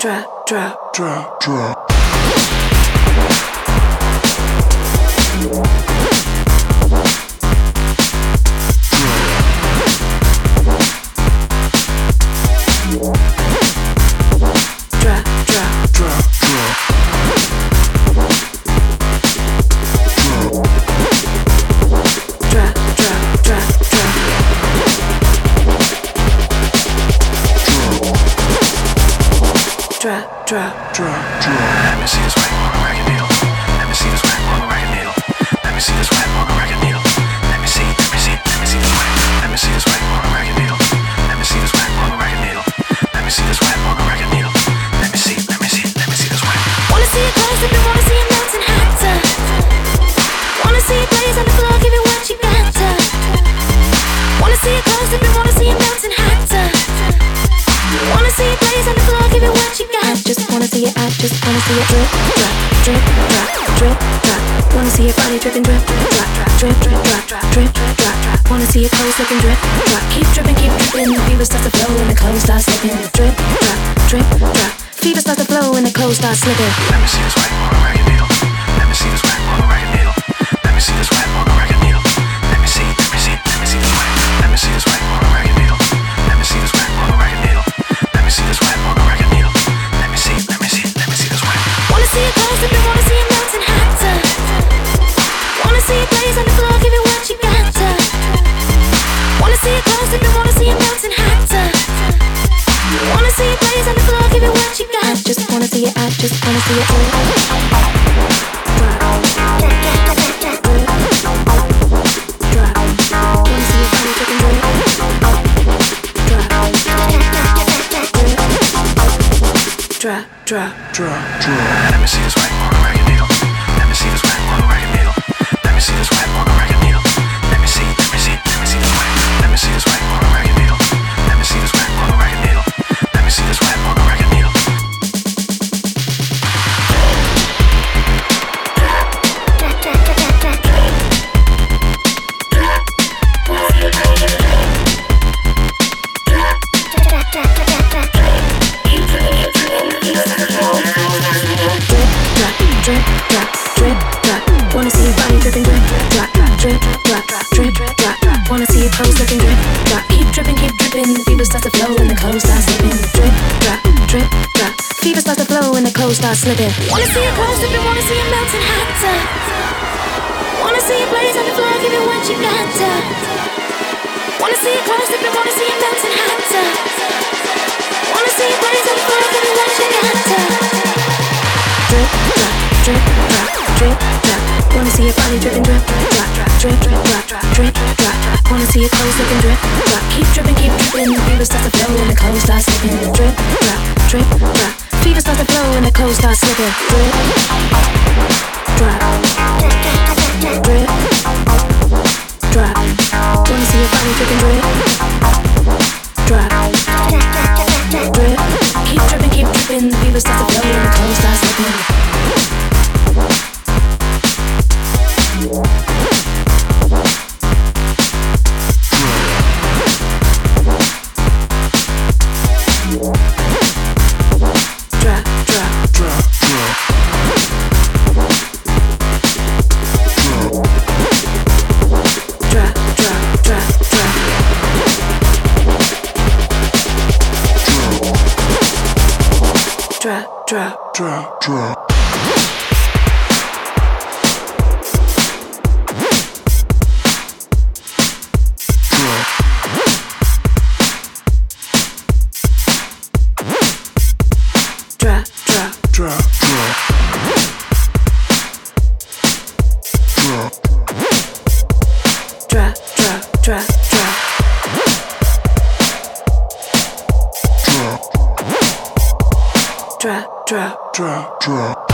drop, drop, drop, drop. Let me see this wet on record needle. Let me see this on record needle. Let me see this see it, I just wanna see it drip, drop, drip, drop, drip, drop. Wanna see your body dripping, drip, drop, drip, drip, drop, drip, drop, drop. Wanna see it close looking drip, drop. Keep dripping, keep dripping. The fever starts to flow and the clothes start slipping. Drip, drop, drip, drop. Fever starts to flow and the clothes start slipping. Let me see this wet on a close up wanna see hotter. Wanna see it blaze on the floor, give it what you got. I just wanna see it, I just wanna see dripping, Drop, drop, drop, drop. Let me see this wet drip, drop. Wanna see your body dripping, drip, drop, drip, drop, drip, drop. Wanna see your clothes looking drip, drop. Keep dripping, keep dripping. The fever starts to flow and the clothes start slipping. Drip, drop, drip, drop. Fever starts to flow and the clothes start slipping. Wanna see close up and wanna see it melting hotter. Wanna see it blaze on the floor, give it what you got. Wanna see close up and wanna see it melting hotter. Wanna see it blaze on the floor, give it what you got drip, Wanna see your body dripping, drip, drop, drip, drip, drop, drip, drop. Wanna see your clothes looking drip, drop. Keep dripping, keep dripping. The fever starts to flow and the clothes start slipping. Drip, drop, drip, drop. Fever starts to flow and the clothes start slipping. Drip, drop, drip, drop. Wanna see your body dripping, drip, Drop, drop, drop, drop. Drop, drop, drop, drop. Drop, drop, drop, Drop, drop, drop, drop.